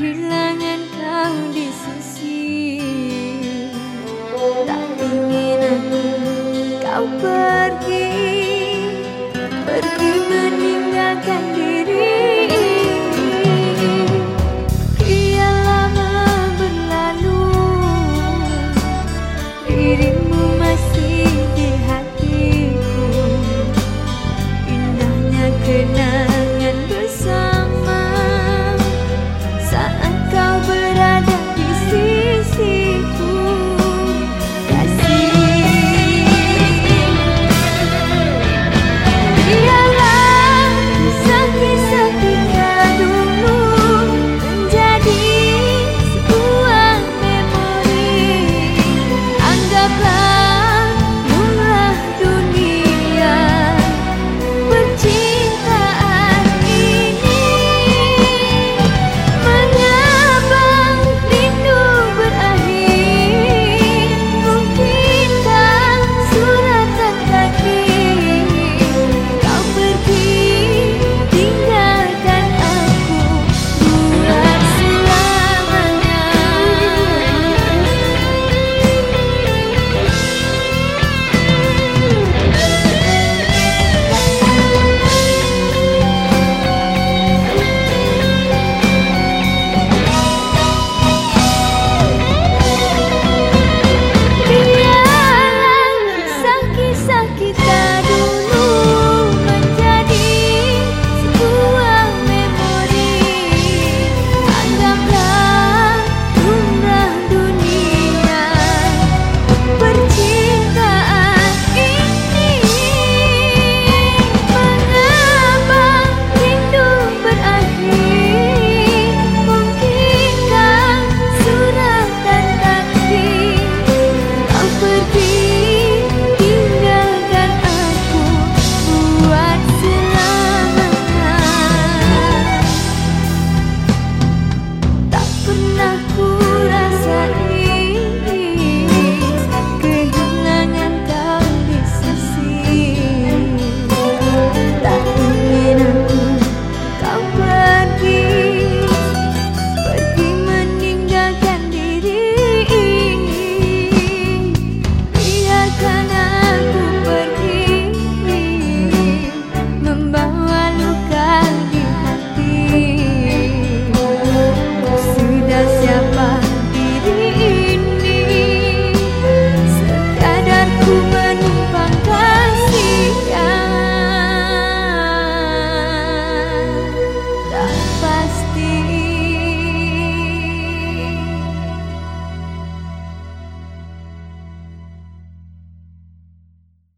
kehilangan kau di sisi. Tak ingin aku kau pergi.